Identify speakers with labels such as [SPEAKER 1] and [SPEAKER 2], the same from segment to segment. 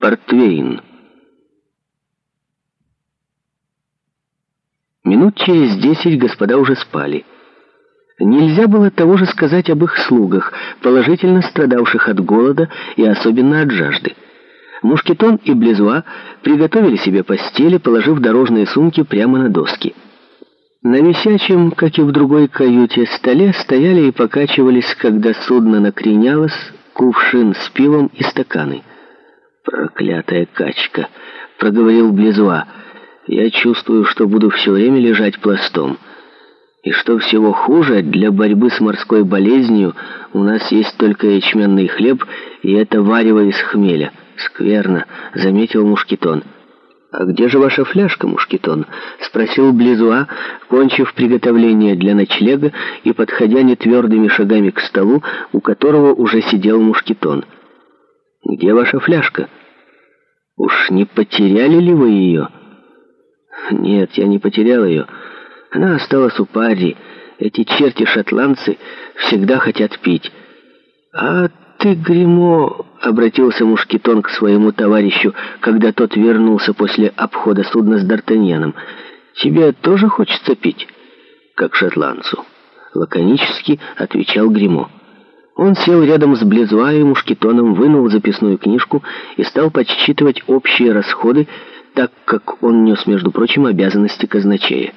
[SPEAKER 1] Портвейн. Минут через десять господа уже спали. Нельзя было того же сказать об их слугах, положительно страдавших от голода и особенно от жажды. Мушкетон и Близуа приготовили себе постели, положив дорожные сумки прямо на доски. На висячем, как и в другой каюте, столе стояли и покачивались, когда судно накренялось, кувшин с пивом и стаканы — «Проклятая качка!» — проговорил Близуа. «Я чувствую, что буду все время лежать пластом. И что всего хуже, для борьбы с морской болезнью у нас есть только ячменный хлеб, и это варево из хмеля. Скверно!» — заметил Мушкетон. «А где же ваша фляжка, Мушкетон?» — спросил Близуа, кончив приготовление для ночлега и подходя нетвердыми шагами к столу, у которого уже сидел Мушкетон. «Мушкетон». Где ваша фляжка? Уж не потеряли ли вы ее? Нет, я не потерял ее. Она осталась у пари. Эти черти-шотландцы всегда хотят пить. А ты, Гримо, обратился Мушкетон к своему товарищу, когда тот вернулся после обхода судна с Д'Артаньяном. Тебе тоже хочется пить? Как шотландцу. Лаконически отвечал Гримо. Он сел рядом с Близваем, мушкетоном, вынул записную книжку и стал подсчитывать общие расходы, так как он нес, между прочим, обязанности казначея.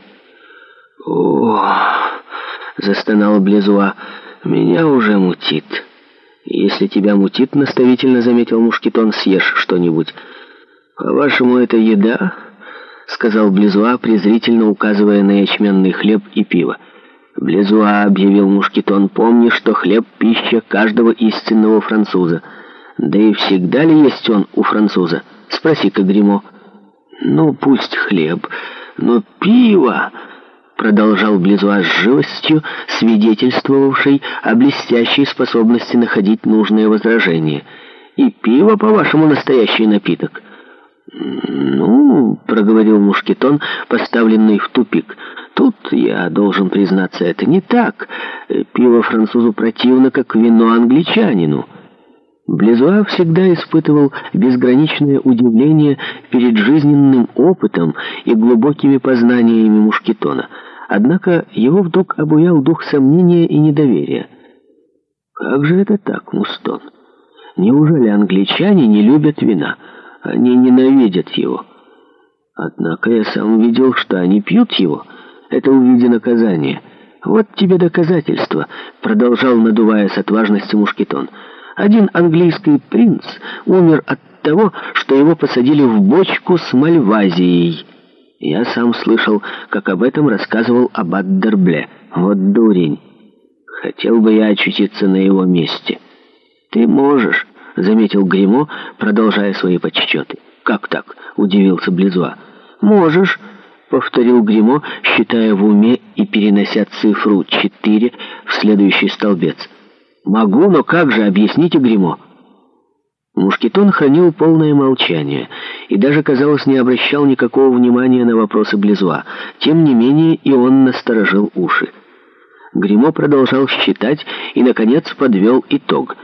[SPEAKER 1] «О!» — застонал Близуа. «Меня уже мутит». «Если тебя мутит, — наставительно заметил мушкетон, — съешь что-нибудь». «По-вашему, это еда?» — сказал Близуа, презрительно указывая на ячменный хлеб и пиво. Близуа объявил Мушкетон, помни, что хлеб — пища каждого истинного француза. Да и всегда ли есть он у француза? Спроси-ка Гримо. Ну, пусть хлеб, но пиво, продолжал Близуа с живостью, свидетельствовавшей о блестящей способности находить нужные возражения. И пиво, по-вашему, настоящий напиток. Ну, проговорил Мушкетон, поставленный в тупик — Тут я должен признаться, это не так. Э, пиво французу противно, как вино англичанину. Близуа всегда испытывал безграничное удивление перед жизненным опытом и глубокими познаниями Мушкетона. Однако его вдруг обуял дух сомнения и недоверия. «Как же это так, Мустон? Неужели англичане не любят вина? Они ненавидят его. Однако я сам видел, что они пьют его» это увиди наказание. Вот тебе доказательство, продолжал надувая с отважностью Мушкетон. Один английский принц умер от того, что его посадили в бочку с мальвазией. Я сам слышал, как об этом рассказывал аббат Дербле. Вот дурень. Хотел бы я очутиться на его месте. Ты можешь, заметил Гримо, продолжая свои подсчеты. Как так? удивился Близуа. Можешь повторил Гримо, считая в уме и перенося цифру 4 в следующий столбец. «Могу, но как же, объясните Гримо. Мушкетон хранил полное молчание и даже, казалось, не обращал никакого внимания на вопросы Близва. Тем не менее, и он насторожил уши. Гримо продолжал считать и, наконец, подвел итог.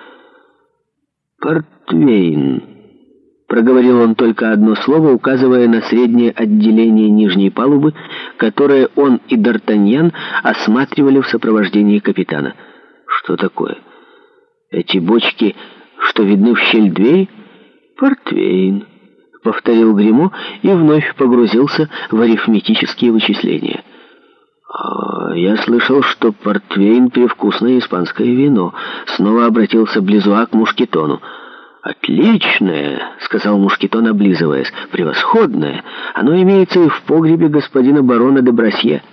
[SPEAKER 1] «Портвейн», Проговорил он только одно слово, указывая на среднее отделение нижней палубы, которое он и Д'Артаньян осматривали в сопровождении капитана. «Что такое? Эти бочки, что видны в щель двери? Портвейн», — повторил Гримо и вновь погрузился в арифметические вычисления. «А я слышал, что портвейн — привкусное испанское вино», — снова обратился Близуа к мушкетону. «Отличное!» — сказал Мушкетон, облизываясь. «Превосходное! Оно имеется и в погребе господина барона де Брасье».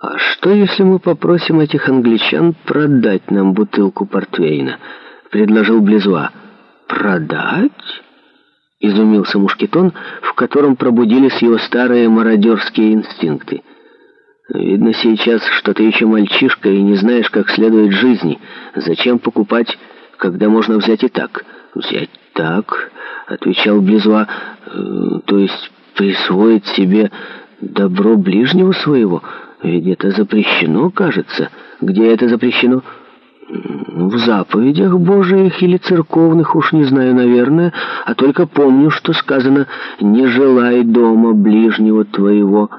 [SPEAKER 1] «А что, если мы попросим этих англичан продать нам бутылку портвейна?» — предложил Близуа. «Продать?» — изумился Мушкетон, в котором пробудились его старые мародерские инстинкты. «Видно сейчас, что ты еще мальчишка и не знаешь, как следует жизни. Зачем покупать...» когда можно взять и так. Взять так, отвечал Близва, э, то есть присвоить себе добро ближнего своего, ведь это запрещено, кажется. Где это запрещено? В заповедях Божиих или церковных, уж не знаю, наверное, а только помню, что сказано «не желай дома ближнего твоего».